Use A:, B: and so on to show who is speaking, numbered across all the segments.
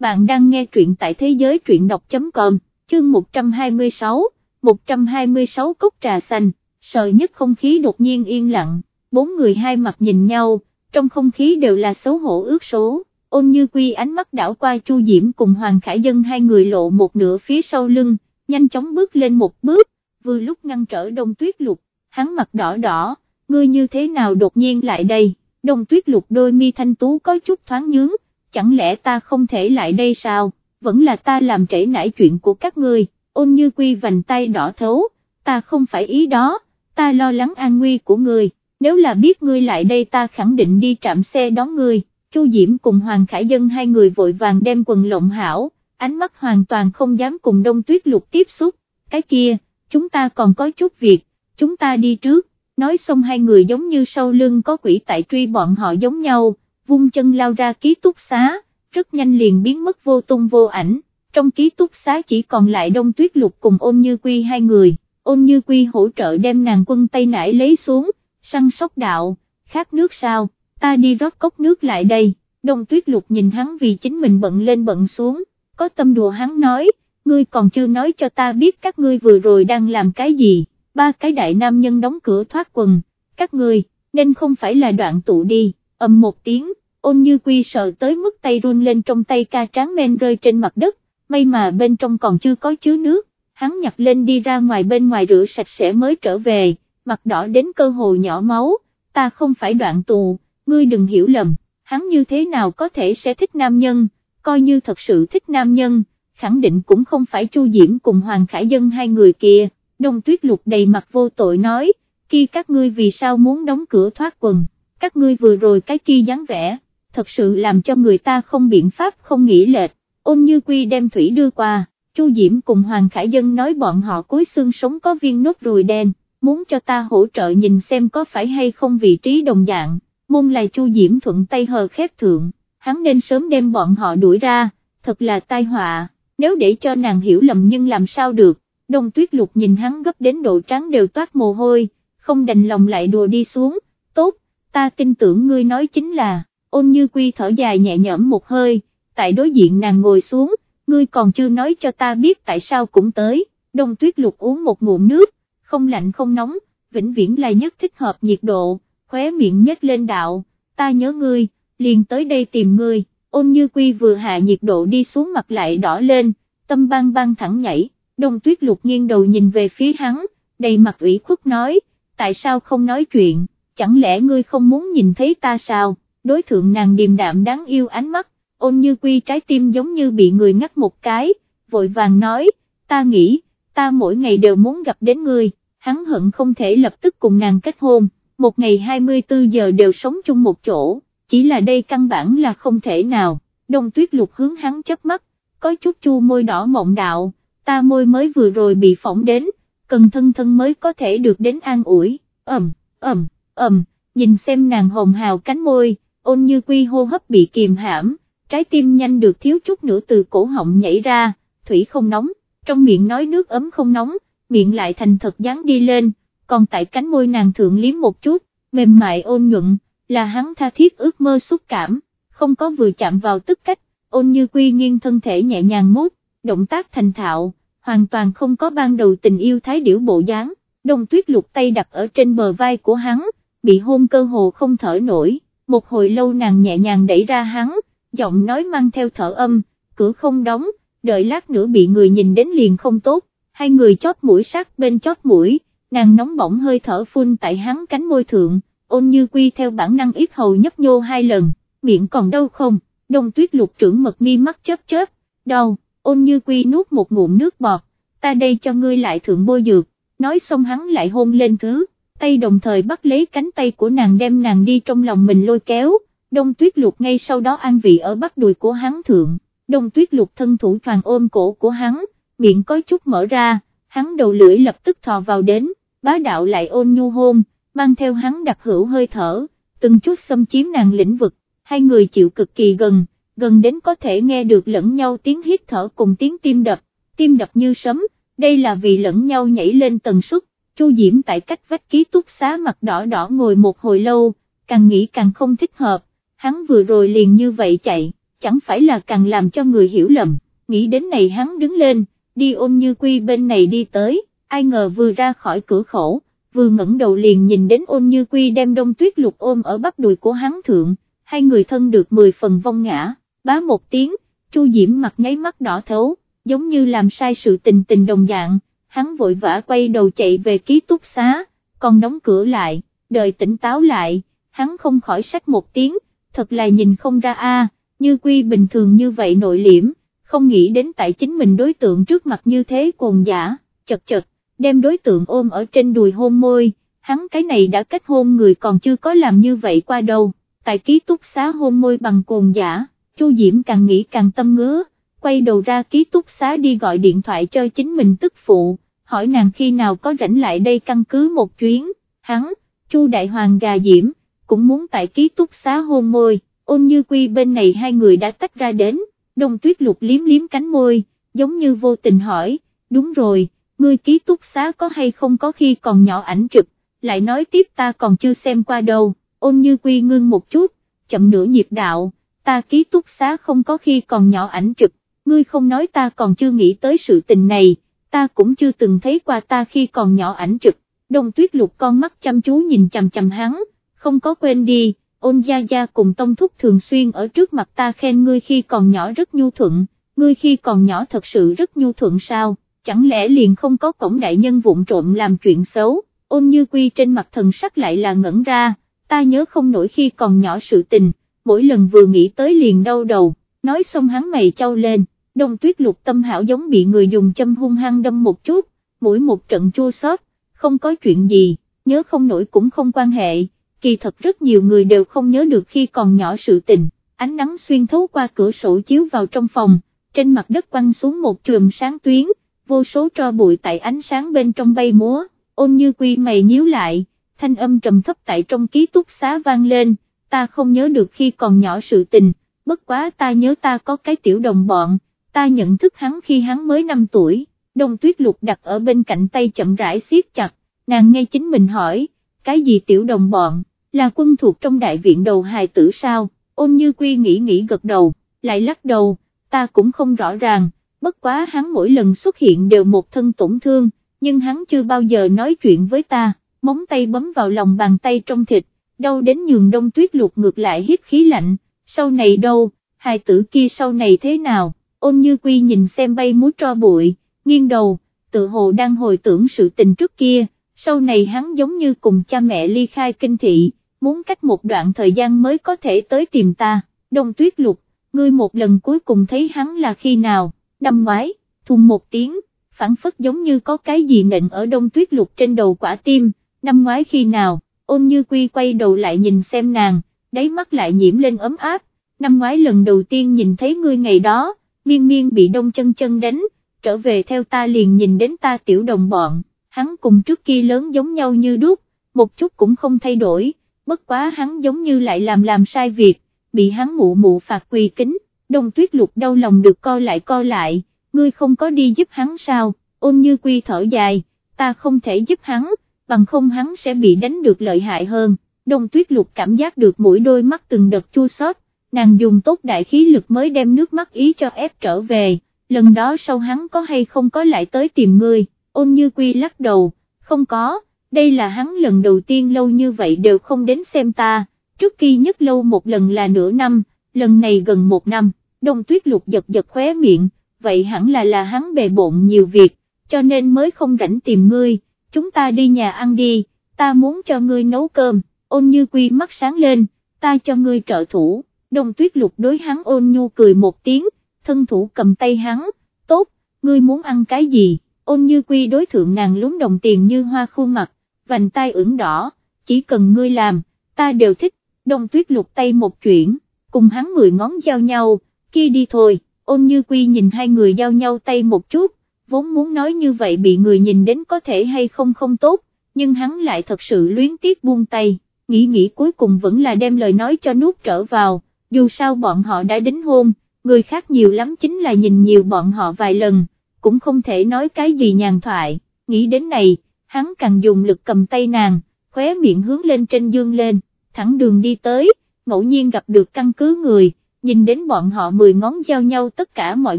A: bạn đang nghe truyện tại thế giới truyện đọc.com, chương 126, 126 cốc trà xanh, sợ nhất không khí đột nhiên yên lặng, bốn người hai mặt nhìn nhau, trong không khí đều là xấu hổ ước số, ôn như quy ánh mắt đảo qua Chu Diễm cùng Hoàng Khải Dân hai người lộ một nửa phía sau lưng, nhanh chóng bước lên một bước, vừa lúc ngăn trở đông tuyết lục, hắn mặt đỏ đỏ, ngươi như thế nào đột nhiên lại đây, đông tuyết lục đôi mi thanh tú có chút thoáng nhướng, chẳng lẽ ta không thể lại đây sao, vẫn là ta làm trễ nải chuyện của các ngươi, ôn như quy vành tay đỏ thấu, ta không phải ý đó, ta lo lắng an nguy của ngươi, nếu là biết ngươi lại đây ta khẳng định đi trạm xe đón ngươi, Chu Diễm cùng Hoàng Khải Dân hai người vội vàng đem quần lộng hảo, ánh mắt hoàn toàn không dám cùng đông tuyết lục tiếp xúc, cái kia, chúng ta còn có chút việc, chúng ta đi trước, nói xong hai người giống như sau lưng có quỷ tại truy bọn họ giống nhau, vung chân lao ra ký túc xá, rất nhanh liền biến mất vô tung vô ảnh, trong ký túc xá chỉ còn lại đông tuyết lục cùng ôn như quy hai người, ôn như quy hỗ trợ đem nàng quân Tây Nải lấy xuống, săn sóc đạo, khát nước sao, ta đi rót cốc nước lại đây, đông tuyết lục nhìn hắn vì chính mình bận lên bận xuống, có tâm đùa hắn nói, ngươi còn chưa nói cho ta biết các ngươi vừa rồi đang làm cái gì, ba cái đại nam nhân đóng cửa thoát quần, các ngươi, nên không phải là đoạn tụ đi, ầm một tiếng, ôn như quy sợ tới mức tay run lên trong tay ca tráng men rơi trên mặt đất, may mà bên trong còn chưa có chứa nước, hắn nhặt lên đi ra ngoài bên ngoài rửa sạch sẽ mới trở về, mặt đỏ đến cơ hồ nhỏ máu, ta không phải đoạn tù, ngươi đừng hiểu lầm, hắn như thế nào có thể sẽ thích nam nhân, coi như thật sự thích nam nhân, khẳng định cũng không phải Chu Diễm cùng Hoàng Khải Dân hai người kia, đông tuyết lục đầy mặt vô tội nói, khi các ngươi vì sao muốn đóng cửa thoát quần, các ngươi vừa rồi cái kia dáng vẻ thật sự làm cho người ta không biện pháp không nghĩ lệch, ôn như quy đem thủy đưa qua, Chu Diễm cùng Hoàng Khải Dân nói bọn họ cuối xương sống có viên nốt ruồi đen, muốn cho ta hỗ trợ nhìn xem có phải hay không vị trí đồng dạng, môn lại Chu Diễm thuận tay hờ khép thượng, hắn nên sớm đem bọn họ đuổi ra, thật là tai họa, nếu để cho nàng hiểu lầm nhưng làm sao được, đông tuyết lục nhìn hắn gấp đến độ trắng đều toát mồ hôi, không đành lòng lại đùa đi xuống, tốt, ta tin tưởng ngươi nói chính là ôn như quy thở dài nhẹ nhõm một hơi, tại đối diện nàng ngồi xuống, ngươi còn chưa nói cho ta biết tại sao cũng tới, đông tuyết lục uống một ngụm nước, không lạnh không nóng, vĩnh viễn là nhất thích hợp nhiệt độ, khóe miệng nhếch lên đạo, ta nhớ ngươi, liền tới đây tìm ngươi, ôn như quy vừa hạ nhiệt độ đi xuống mặt lại đỏ lên, tâm băng băng thẳng nhảy, đông tuyết lục nghiêng đầu nhìn về phía hắn, đầy mặt ủy khuất nói, tại sao không nói chuyện, chẳng lẽ ngươi không muốn nhìn thấy ta sao? đối thượng nàng điềm đạm đáng yêu ánh mắt, ôn như quy trái tim giống như bị người ngắt một cái, vội vàng nói, ta nghĩ, ta mỗi ngày đều muốn gặp đến ngươi, hắn hận không thể lập tức cùng nàng kết hôn, một ngày 24 giờ đều sống chung một chỗ, chỉ là đây căn bản là không thể nào, đông tuyết lục hướng hắn chớp mắt, có chút chu môi đỏ mộng đạo, ta môi mới vừa rồi bị phỏng đến, cần thân thân mới có thể được đến an ủi, ầm, ầm, ầm, nhìn xem nàng hồng hào cánh môi, ôn như quy hô hấp bị kìm hãm, trái tim nhanh được thiếu chút nữa từ cổ họng nhảy ra, thủy không nóng, trong miệng nói nước ấm không nóng, miệng lại thành thật dán đi lên, còn tại cánh môi nàng thượng liếm một chút, mềm mại ôn nhuận, là hắn tha thiết ước mơ xúc cảm, không có vừa chạm vào tức cách, ôn như quy nghiêng thân thể nhẹ nhàng mút, động tác thành thạo, hoàn toàn không có ban đầu tình yêu thái điểu bộ dáng, đông tuyết lục tay đặt ở trên bờ vai của hắn, bị hôn cơ hồ không thở nổi một hồi lâu nàng nhẹ nhàng đẩy ra hắn, giọng nói mang theo thở âm, cửa không đóng, đợi lát nữa bị người nhìn đến liền không tốt, hai người chót mũi sát bên chót mũi, nàng nóng bỏng hơi thở phun tại hắn cánh môi thượng, ôn như quy theo bản năng ít hầu nhấp nhô hai lần, miệng còn đau không, đông tuyết lục trưởng mật mi mắt chớp chớp, đau, ôn như quy nuốt một ngụm nước bọt, ta đây cho ngươi lại thượng bôi dược, nói xong hắn lại hôn lên thứ tay đồng thời bắt lấy cánh tay của nàng đem nàng đi trong lòng mình lôi kéo, đông tuyết lục ngay sau đó an vị ở bắp đùi của hắn thượng, đông tuyết lục thân thủ toàn ôm cổ của hắn, miệng có chút mở ra, hắn đầu lưỡi lập tức thò vào đến, bá đạo lại ôn nhu hôn, mang theo hắn đặc hữu hơi thở, từng chút xâm chiếm nàng lĩnh vực, hai người chịu cực kỳ gần, gần đến có thể nghe được lẫn nhau tiếng hít thở cùng tiếng tim đập, tim đập như sấm, đây là vì lẫn nhau nhảy lên tần suất, Chu Diễm tại cách vách ký túc xá mặt đỏ đỏ ngồi một hồi lâu, càng nghĩ càng không thích hợp, hắn vừa rồi liền như vậy chạy, chẳng phải là càng làm cho người hiểu lầm, nghĩ đến này hắn đứng lên, đi ôn như quy bên này đi tới, ai ngờ vừa ra khỏi cửa khẩu, vừa ngẩng đầu liền nhìn đến ôn như quy đem đông tuyết lục ôm ở bắp đùi của hắn thượng, hai người thân được 10 phần vong ngã, bá một tiếng, Chu Diễm mặt nháy mắt đỏ thấu, giống như làm sai sự tình tình đồng dạng, hắn vội vã quay đầu chạy về ký túc xá, còn đóng cửa lại, đợi tỉnh táo lại, hắn không khỏi sách một tiếng, thật là nhìn không ra a, như quy bình thường như vậy nội liễm, không nghĩ đến tại chính mình đối tượng trước mặt như thế cồn giả, chật chật, đem đối tượng ôm ở trên đùi hôn môi, hắn cái này đã kết hôn người còn chưa có làm như vậy qua đâu, tại ký túc xá hôn môi bằng cồn giả, Chu Diễm càng nghĩ càng tâm ngứa, quay đầu ra ký túc xá đi gọi điện thoại cho chính mình tức phụ, hỏi nàng khi nào có rảnh lại đây căn cứ một chuyến, hắn, Chu Đại Hoàng gà Diễm, cũng muốn tại ký túc xá hôn môi, ôn như quy bên này hai người đã tách ra đến, đồng tuyết lục liếm liếm cánh môi, giống như vô tình hỏi, đúng rồi, ngươi ký túc xá có hay không có khi còn nhỏ ảnh chụp, lại nói tiếp ta còn chưa xem qua đâu, ôn như quy ngưng một chút, chậm nửa nhịp đạo, ta ký túc xá không có khi còn nhỏ ảnh chụp, ngươi không nói ta còn chưa nghĩ tới sự tình này, ta cũng chưa từng thấy qua ta khi còn nhỏ ảnh chụp, đông tuyết lục con mắt chăm chú nhìn chằm chằm hắn, không có quên đi, ôn gia gia cùng tông thúc thường xuyên ở trước mặt ta khen ngươi khi còn nhỏ rất nhu thuận, ngươi khi còn nhỏ thật sự rất nhu thuận sao, chẳng lẽ liền không có cổng đại nhân vụng trộm làm chuyện xấu, ôn như quy trên mặt thần sắc lại là ngẩn ra, ta nhớ không nổi khi còn nhỏ sự tình, mỗi lần vừa nghĩ tới liền đau đầu, nói xong hắn mày trao lên, đông tuyết lục tâm hảo giống bị người dùng châm hung hăng đâm một chút, mỗi một trận chua xót, không có chuyện gì, nhớ không nổi cũng không quan hệ, kỳ thật rất nhiều người đều không nhớ được khi còn nhỏ sự tình, ánh nắng xuyên thấu qua cửa sổ chiếu vào trong phòng, trên mặt đất quăng xuống một chùm sáng tuyến, vô số tro bụi tại ánh sáng bên trong bay múa, ôn như quy mày nhíu lại, thanh âm trầm thấp tại trong ký túc xá vang lên, ta không nhớ được khi còn nhỏ sự tình, bất quá ta nhớ ta có cái tiểu đồng bọn, ta nhận thức hắn khi hắn mới 5 tuổi, đông tuyết lục đặt ở bên cạnh tay chậm rãi siết chặt, nàng nghe chính mình hỏi, cái gì tiểu đồng bọn, là quân thuộc trong đại viện đầu hài tử sao, ôn như quy nghĩ nghĩ gật đầu, lại lắc đầu, ta cũng không rõ ràng, bất quá hắn mỗi lần xuất hiện đều một thân tổn thương, nhưng hắn chưa bao giờ nói chuyện với ta, móng tay bấm vào lòng bàn tay trong thịt, đau đến nhường đông tuyết lục ngược lại hít khí lạnh, sau này đâu, hài tử kia sau này thế nào, ôn như quy nhìn xem bay múa tro bụi, nghiêng đầu, tự hồ đang hồi tưởng sự tình trước kia, sau này hắn giống như cùng cha mẹ ly khai kinh thị, muốn cách một đoạn thời gian mới có thể tới tìm ta, đông tuyết lục, ngươi một lần cuối cùng thấy hắn là khi nào, năm ngoái, thùng một tiếng, phản phất giống như có cái gì nịnh ở đông tuyết lục trên đầu quả tim, năm ngoái khi nào, ôn như quy quay đầu lại nhìn xem nàng, đáy mắt lại nhiễm lên ấm áp, năm ngoái lần đầu tiên nhìn thấy ngươi ngày đó, miên miên bị đông chân chân đánh, trở về theo ta liền nhìn đến ta tiểu đồng bọn, hắn cùng trước kia lớn giống nhau như đúc, một chút cũng không thay đổi, bất quá hắn giống như lại làm làm sai việc, bị hắn mụ mụ phạt quỳ kính, đông tuyết lục đau lòng được co lại co lại, ngươi không có đi giúp hắn sao, ôn như quy thở dài, ta không thể giúp hắn, bằng không hắn sẽ bị đánh được lợi hại hơn, đông tuyết lục cảm giác được mũi đôi mắt từng đợt chua xót, nàng dùng tốt đại khí lực mới đem nước mắt ý cho ép trở về, lần đó sau hắn có hay không có lại tới tìm ngươi, ôn như quy lắc đầu, không có, đây là hắn lần đầu tiên lâu như vậy đều không đến xem ta, trước khi nhất lâu một lần là nửa năm, lần này gần một năm, đông tuyết lục giật giật khóe miệng, vậy hẳn là là hắn bề bộn nhiều việc, cho nên mới không rảnh tìm ngươi, chúng ta đi nhà ăn đi, ta muốn cho ngươi nấu cơm, ôn như quy mắt sáng lên, ta cho ngươi trợ thủ, đông tuyết lục đối hắn ôn nhu cười một tiếng, thân thủ cầm tay hắn, tốt, ngươi muốn ăn cái gì, ôn như quy đối thượng nàng lúng đồng tiền như hoa khuôn mặt, vành tay ửng đỏ, chỉ cần ngươi làm, ta đều thích, đông tuyết lục tay một chuyện, cùng hắn mười ngón giao nhau, kia đi thôi, ôn như quy nhìn hai người giao nhau tay một chút, vốn muốn nói như vậy bị người nhìn đến có thể hay không không tốt, nhưng hắn lại thật sự luyến tiếc buông tay, nghĩ nghĩ cuối cùng vẫn là đem lời nói cho nuốt trở vào, dù sao bọn họ đã đính hôn, người khác nhiều lắm chính là nhìn nhiều bọn họ vài lần, cũng không thể nói cái gì nhàn thoại, nghĩ đến này, hắn càng dùng lực cầm tay nàng, khóe miệng hướng lên trên dương lên, thẳng đường đi tới, ngẫu nhiên gặp được căn cứ người, nhìn đến bọn họ mười ngón giao nhau tất cả mọi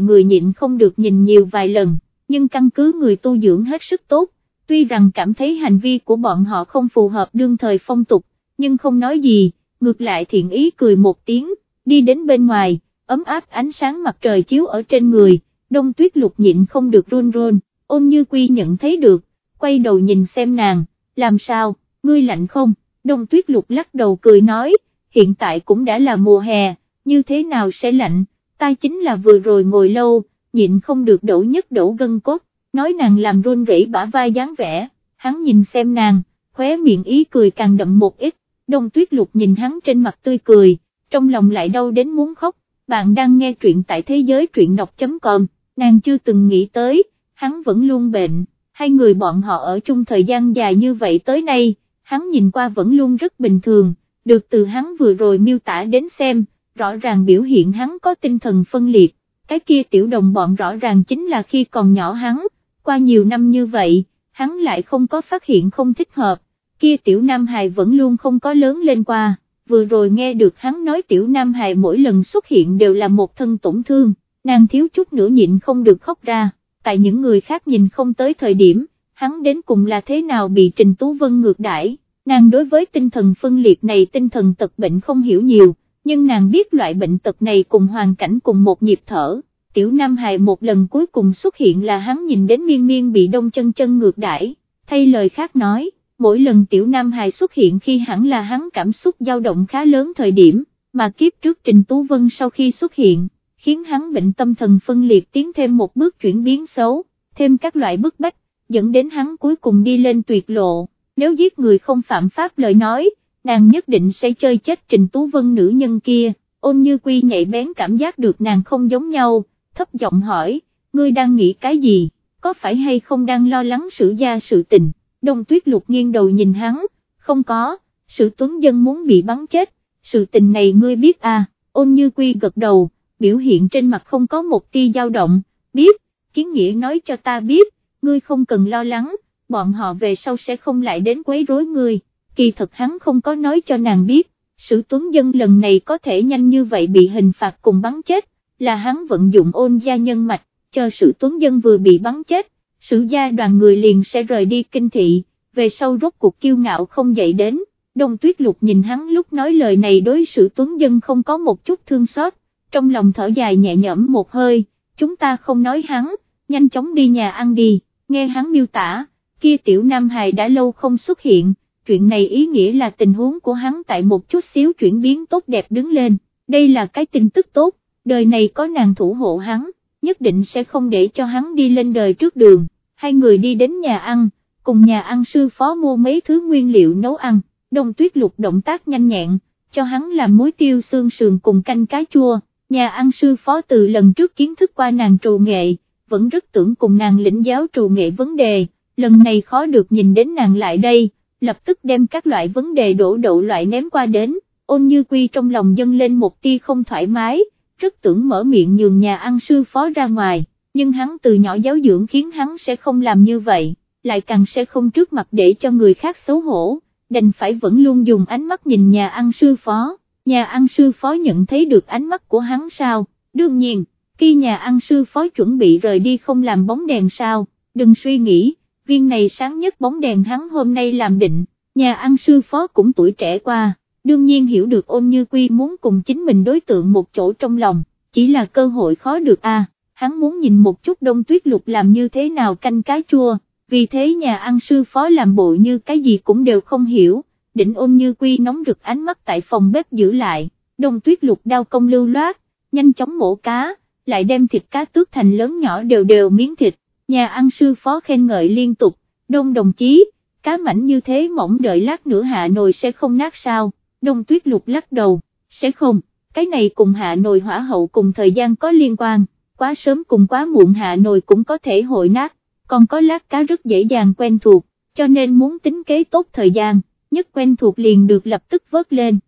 A: người nhịn không được nhìn nhiều vài lần, nhưng căn cứ người tu dưỡng hết sức tốt, tuy rằng cảm thấy hành vi của bọn họ không phù hợp đương thời phong tục, nhưng không nói gì, ngược lại thiện ý cười một tiếng, đi đến bên ngoài, ấm áp ánh sáng mặt trời chiếu ở trên người, đông tuyết lục nhịn không được run run, ôn như quy nhận thấy được, quay đầu nhìn xem nàng, làm sao, ngươi lạnh không, đông tuyết lục lắc đầu cười nói, hiện tại cũng đã là mùa hè, như thế nào sẽ lạnh, ta chính là vừa rồi ngồi lâu, nhịn không được đổ nhất đổ gân cốt, nói nàng làm run rẩy bả vai dáng vẻ, hắn nhìn xem nàng, khóe miệng ý cười càng đậm một ít, đông tuyết lục nhìn hắn trên mặt tươi cười, trong lòng lại đau đến muốn khóc, bạn đang nghe truyện tại thế giới truyện đọc.com, nàng chưa từng nghĩ tới, hắn vẫn luôn bệnh, hai người bọn họ ở chung thời gian dài như vậy tới nay, hắn nhìn qua vẫn luôn rất bình thường, được từ hắn vừa rồi miêu tả đến xem, rõ ràng biểu hiện hắn có tinh thần phân liệt, cái kia tiểu đồng bọn rõ ràng chính là khi còn nhỏ hắn, qua nhiều năm như vậy, hắn lại không có phát hiện không thích hợp, kia tiểu Nam Hài vẫn luôn không có lớn lên qua, vừa rồi nghe được hắn nói tiểu Nam Hài mỗi lần xuất hiện đều là một thân tổn thương, nàng thiếu chút nữa nhịn không được khóc ra, tại những người khác nhìn không tới thời điểm, hắn đến cùng là thế nào bị Trình Tú Vân ngược đãi, nàng đối với tinh thần phân liệt này tinh thần tật bệnh không hiểu nhiều, nhưng nàng biết loại bệnh tật này cùng hoàn cảnh cùng một nhịp thở. Tiểu Nam Hài một lần cuối cùng xuất hiện là hắn nhìn đến miên miên bị đông chân chân ngược đãi, thay lời khác nói, mỗi lần Tiểu Nam Hài xuất hiện khi hẳn là hắn cảm xúc dao động khá lớn thời điểm, mà kiếp trước Trình Tú Vân sau khi xuất hiện, khiến hắn bệnh tâm thần phân liệt tiến thêm một bước chuyển biến xấu, thêm các loại bức bách, dẫn đến hắn cuối cùng đi lên tuyệt lộ, nếu giết người không phạm pháp lời nói, nàng nhất định sẽ chơi chết Trình Tú Vân nữ nhân kia, ôn như quy nhạy bén cảm giác được nàng không giống nhau, thấp giọng hỏi, ngươi đang nghĩ cái gì, có phải hay không đang lo lắng sự gia sự tình, đông tuyết lục nghiêng đầu nhìn hắn, không có, sự tuấn dân muốn bị bắn chết, sự tình này ngươi biết à, ôn như quy gật đầu, biểu hiện trên mặt không có một tia dao động, biết, kiến nghĩa nói cho ta biết, ngươi không cần lo lắng, bọn họ về sau sẽ không lại đến quấy rối ngươi kỳ thật hắn không có nói cho nàng biết, sự tuấn dân lần này có thể nhanh như vậy bị hình phạt cùng bắn chết, là hắn vận dụng ôn gia nhân mạch, cho sự tuấn dân vừa bị bắn chết, sử gia đoàn người liền sẽ rời đi kinh thị, về sau rốt cuộc kiêu ngạo không dậy đến, đông tuyết lục nhìn hắn lúc nói lời này đối xử tuấn dân không có một chút thương xót, trong lòng thở dài nhẹ nhõm một hơi, chúng ta không nói hắn, nhanh chóng đi nhà ăn đi, nghe hắn miêu tả, kia tiểu nam hài đã lâu không xuất hiện chuyện này ý nghĩa là tình huống của hắn tại một chút xíu chuyển biến tốt đẹp đứng lên, đây là cái tin tức tốt, đời này có nàng thủ hộ hắn, nhất định sẽ không để cho hắn đi lên đời trước đường, hai người đi đến nhà ăn, cùng nhà ăn sư phó mua mấy thứ nguyên liệu nấu ăn, đông tuyết lục động tác nhanh nhẹn, cho hắn làm muối tiêu xương sườn cùng canh cá chua, nhà ăn sư phó từ lần trước kiến thức qua nàng trù nghệ, vẫn rất tưởng cùng nàng lĩnh giáo trù nghệ vấn đề, lần này khó được nhìn đến nàng lại đây lập tức đem các loại vấn đề đổ đậu loại ném qua đến, ôn như quy trong lòng dâng lên một tia không thoải mái, rất tưởng mở miệng nhường nhà ăn sư phó ra ngoài, nhưng hắn từ nhỏ giáo dưỡng khiến hắn sẽ không làm như vậy, lại càng sẽ không trước mặt để cho người khác xấu hổ, đành phải vẫn luôn dùng ánh mắt nhìn nhà ăn sư phó, nhà ăn sư phó nhận thấy được ánh mắt của hắn sao, đương nhiên, khi nhà ăn sư phó chuẩn bị rời đi không làm bóng đèn sao, đừng suy nghĩ viên này sáng nhất bóng đèn hắn hôm nay làm định, nhà ăn sư phó cũng tuổi trẻ qua, đương nhiên hiểu được ôn như quy muốn cùng chính mình đối tượng một chỗ trong lòng, chỉ là cơ hội khó được a. hắn muốn nhìn một chút đông tuyết lục làm như thế nào canh cá chua, vì thế nhà ăn sư phó làm bộ như cái gì cũng đều không hiểu, định ôn như quy nóng rực ánh mắt tại phòng bếp giữ lại, đông tuyết lục đao công lưu loát, nhanh chóng mổ cá, lại đem thịt cá tước thành lớn nhỏ đều đều miếng thịt, nhà ăn sư phó khen ngợi liên tục, đông đồng chí, cá mảnh như thế mỏng đợi lát nữa hạ nồi sẽ không nát sao, đông tuyết lục lắc đầu, sẽ không, cái này cùng hạ nồi hỏa hậu cùng thời gian có liên quan, quá sớm cùng quá muộn hạ nồi cũng có thể hội nát, còn có lát cá rất dễ dàng quen thuộc, cho nên muốn tính kế tốt thời gian, nhất quen thuộc liền được lập tức vớt lên.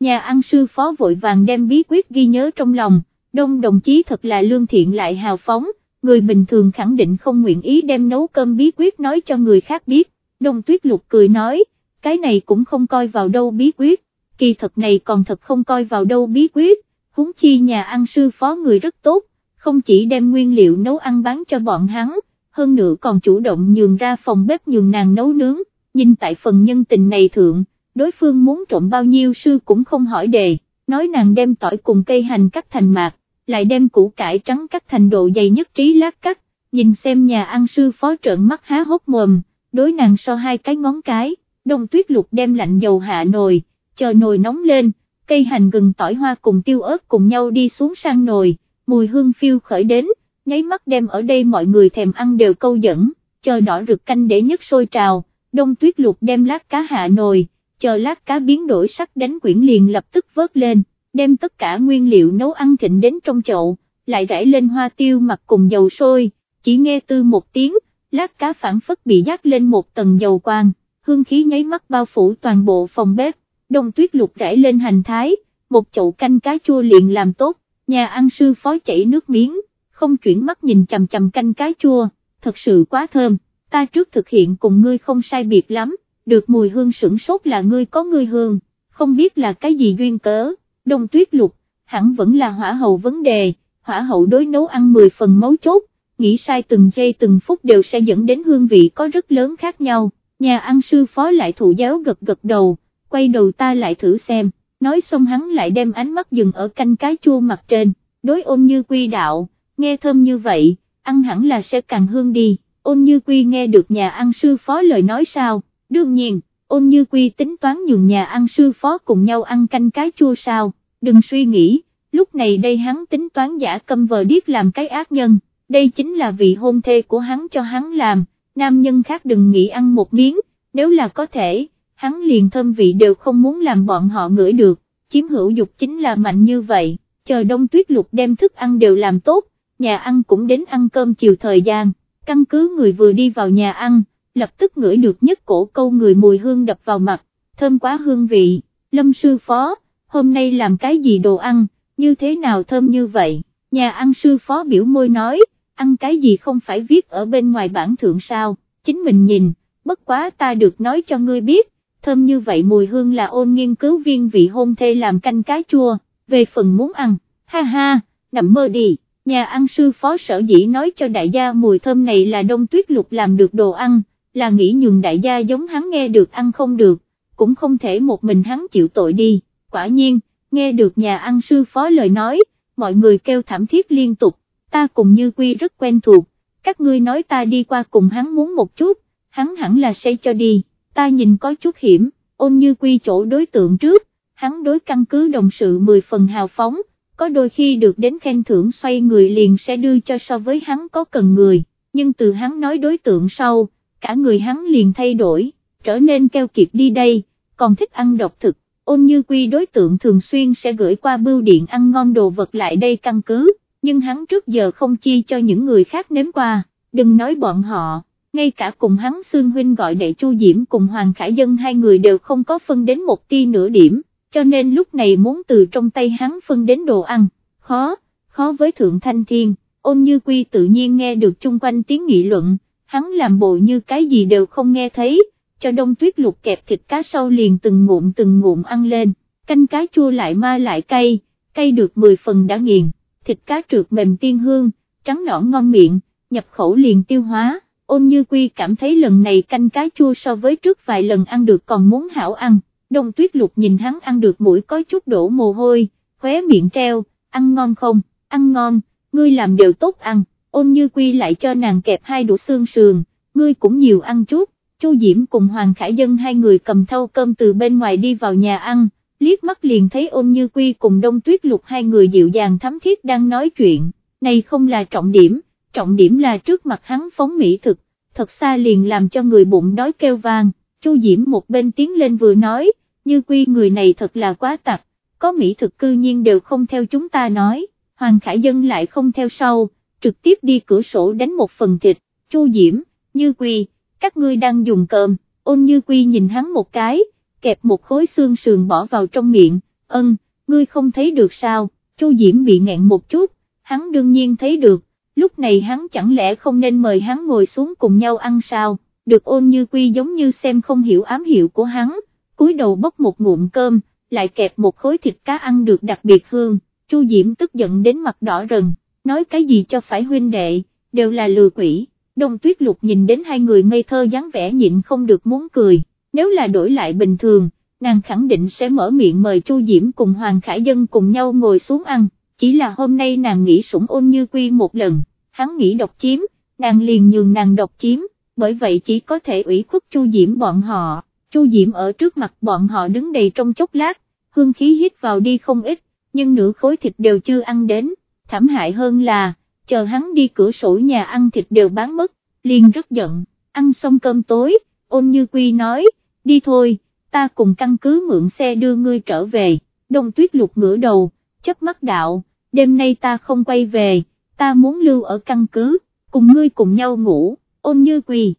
A: Nhà ăn sư phó vội vàng đem bí quyết ghi nhớ trong lòng, đông đồng chí thật là lương thiện lại hào phóng, người bình thường khẳng định không nguyện ý đem nấu cơm bí quyết nói cho người khác biết, đông tuyết lục cười nói, cái này cũng không coi vào đâu bí quyết, kỳ thật này còn thật không coi vào đâu bí quyết, huống chi nhà ăn sư phó người rất tốt, không chỉ đem nguyên liệu nấu ăn bán cho bọn hắn, hơn nữa còn chủ động nhường ra phòng bếp nhường nàng nấu nướng, nhìn tại phần nhân tình này thượng, đối phương muốn trộm bao nhiêu sư cũng không hỏi đề, nói nàng đem tỏi cùng cây hành cắt thành mạc, lại đem củ cải trắng cắt thành độ dày nhất trí lát cắt, nhìn xem nhà ăn sư phó trợn mắt há hốc mồm, đối nàng so hai cái ngón cái, đông tuyết lục đem lạnh dầu hạ nồi, chờ nồi nóng lên, cây hành gừng tỏi hoa cùng tiêu ớt cùng nhau đi xuống sang nồi, mùi hương phiêu khởi đến, nháy mắt đem ở đây mọi người thèm ăn đều câu dẫn, chờ đỏ rực canh để nhất sôi trào, đông tuyết lục đem lát cá hạ nồi, chờ lát cá biến đổi sắc đánh quyển liền lập tức vớt lên, đem tất cả nguyên liệu nấu ăn thịnh đến trong chậu, lại rải lên hoa tiêu mặt cùng dầu sôi, chỉ nghe tư một tiếng, lát cá phản phất bị dắt lên một tầng dầu quang, hương khí nháy mắt bao phủ toàn bộ phòng bếp, đông tuyết lục rải lên hành thái, một chậu canh cá chua liền làm tốt, nhà ăn sư phó chảy nước miếng, không chuyển mắt nhìn chầm chầm canh cá chua, thật sự quá thơm, ta trước thực hiện cùng ngươi không sai biệt lắm, được mùi hương sửng sốt là ngươi có ngươi hương, không biết là cái gì duyên cớ, đông tuyết lục, hẳn vẫn là hỏa hậu vấn đề, hỏa hậu đối nấu ăn 10 phần mấu chốt, nghĩ sai từng giây từng phút đều sẽ dẫn đến hương vị có rất lớn khác nhau, nhà ăn sư phó lại thụ giáo gật gật đầu, quay đầu ta lại thử xem, nói xong hắn lại đem ánh mắt dừng ở canh cá chua mặt trên, đối ôn như quy đạo, nghe thơm như vậy, ăn hẳn là sẽ càng hương đi, ôn như quy nghe được nhà ăn sư phó lời nói sao, đương nhiên, ôn như quy tính toán nhường nhà ăn sư phó cùng nhau ăn canh cá chua sao, đừng suy nghĩ, lúc này đây hắn tính toán giả câm vờ điếc làm cái ác nhân, đây chính là vị hôn thê của hắn cho hắn làm, nam nhân khác đừng nghĩ ăn một miếng, nếu là có thể, hắn liền thơm vị đều không muốn làm bọn họ ngửi được, chiếm hữu dục chính là mạnh như vậy, chờ đông tuyết lục đem thức ăn đều làm tốt, nhà ăn cũng đến ăn cơm chiều thời gian, căn cứ người vừa đi vào nhà ăn, lập tức ngửi được nhất cổ câu người mùi hương đập vào mặt, thơm quá hương vị, lâm sư phó, hôm nay làm cái gì đồ ăn, như thế nào thơm như vậy, nhà ăn sư phó biểu môi nói, ăn cái gì không phải viết ở bên ngoài bản thượng sao, chính mình nhìn, bất quá ta được nói cho ngươi biết, thơm như vậy mùi hương là ôn nghiên cứu viên vị hôn thê làm canh cá chua, về phần muốn ăn, ha ha, nằm mơ đi, nhà ăn sư phó sở dĩ nói cho đại gia mùi thơm này là đông tuyết lục làm được đồ ăn, là nghĩ nhường đại gia giống hắn nghe được ăn không được, cũng không thể một mình hắn chịu tội đi, quả nhiên, nghe được nhà ăn sư phó lời nói, mọi người kêu thảm thiết liên tục, ta cùng như quy rất quen thuộc, các ngươi nói ta đi qua cùng hắn muốn một chút, hắn hẳn là say cho đi, ta nhìn có chút hiểm, ôn như quy chỗ đối tượng trước, hắn đối căn cứ đồng sự 10 phần hào phóng, có đôi khi được đến khen thưởng xoay người liền sẽ đưa cho so với hắn có cần người, nhưng từ hắn nói đối tượng sau, cả người hắn liền thay đổi, trở nên keo kiệt đi đây, còn thích ăn độc thực, ôn như quy đối tượng thường xuyên sẽ gửi qua bưu điện ăn ngon đồ vật lại đây căn cứ, nhưng hắn trước giờ không chi cho những người khác nếm qua, đừng nói bọn họ, ngay cả cùng hắn xương huynh gọi đệ Chu Diễm cùng Hoàng Khải Dân hai người đều không có phân đến một ti nửa điểm, cho nên lúc này muốn từ trong tay hắn phân đến đồ ăn, khó, khó với Thượng Thanh Thiên, ôn như quy tự nhiên nghe được chung quanh tiếng nghị luận, hắn làm bộ như cái gì đều không nghe thấy, cho đông tuyết lục kẹp thịt cá sâu liền từng ngụm từng ngụm ăn lên, canh cá chua lại ma lại cay, cay được 10 phần đã nghiền, thịt cá trượt mềm tiên hương, trắng nõn ngon miệng, nhập khẩu liền tiêu hóa, ôn như quy cảm thấy lần này canh cá chua so với trước vài lần ăn được còn muốn hảo ăn, đông tuyết lục nhìn hắn ăn được mũi có chút đổ mồ hôi, khóe miệng treo, ăn ngon không, ăn ngon, ngươi làm đều tốt ăn, ôn như quy lại cho nàng kẹp hai đũa xương sườn, ngươi cũng nhiều ăn chút, Chu Diễm cùng Hoàng Khải Dân hai người cầm thâu cơm từ bên ngoài đi vào nhà ăn, liếc mắt liền thấy ôn như quy cùng đông tuyết lục hai người dịu dàng thắm thiết đang nói chuyện, này không là trọng điểm, trọng điểm là trước mặt hắn phóng mỹ thực, thật xa liền làm cho người bụng đói kêu vang, Chu Diễm một bên tiến lên vừa nói, như quy người này thật là quá tặc, có mỹ thực cư nhiên đều không theo chúng ta nói, Hoàng Khải Dân lại không theo sau, trực tiếp đi cửa sổ đánh một phần thịt, Chu Diễm, như quy, các ngươi đang dùng cơm, ôn như quy nhìn hắn một cái, kẹp một khối xương sườn bỏ vào trong miệng, ân, ngươi không thấy được sao, Chu Diễm bị nghẹn một chút, hắn đương nhiên thấy được, lúc này hắn chẳng lẽ không nên mời hắn ngồi xuống cùng nhau ăn sao, được ôn như quy giống như xem không hiểu ám hiệu của hắn, cúi đầu bốc một ngụm cơm, lại kẹp một khối thịt cá ăn được đặc biệt hương, Chu Diễm tức giận đến mặt đỏ rần, nói cái gì cho phải huynh đệ, đều là lừa quỷ, đông tuyết lục nhìn đến hai người ngây thơ dáng vẻ nhịn không được muốn cười, nếu là đổi lại bình thường, nàng khẳng định sẽ mở miệng mời Chu Diễm cùng Hoàng Khải Dân cùng nhau ngồi xuống ăn, chỉ là hôm nay nàng nghĩ sủng ôn như quy một lần, hắn nghĩ độc chiếm, nàng liền nhường nàng độc chiếm, bởi vậy chỉ có thể ủy khuất Chu Diễm bọn họ, Chu Diễm ở trước mặt bọn họ đứng đầy trong chốc lát, hương khí hít vào đi không ít, nhưng nửa khối thịt đều chưa ăn đến, thảm hại hơn là, chờ hắn đi cửa sổ nhà ăn thịt đều bán mất, liền rất giận, ăn xong cơm tối, ôn như quy nói, đi thôi, ta cùng căn cứ mượn xe đưa ngươi trở về, đông tuyết lục ngửa đầu, chấp mắt đạo, đêm nay ta không quay về, ta muốn lưu ở căn cứ, cùng ngươi cùng nhau ngủ, ôn như quỳ.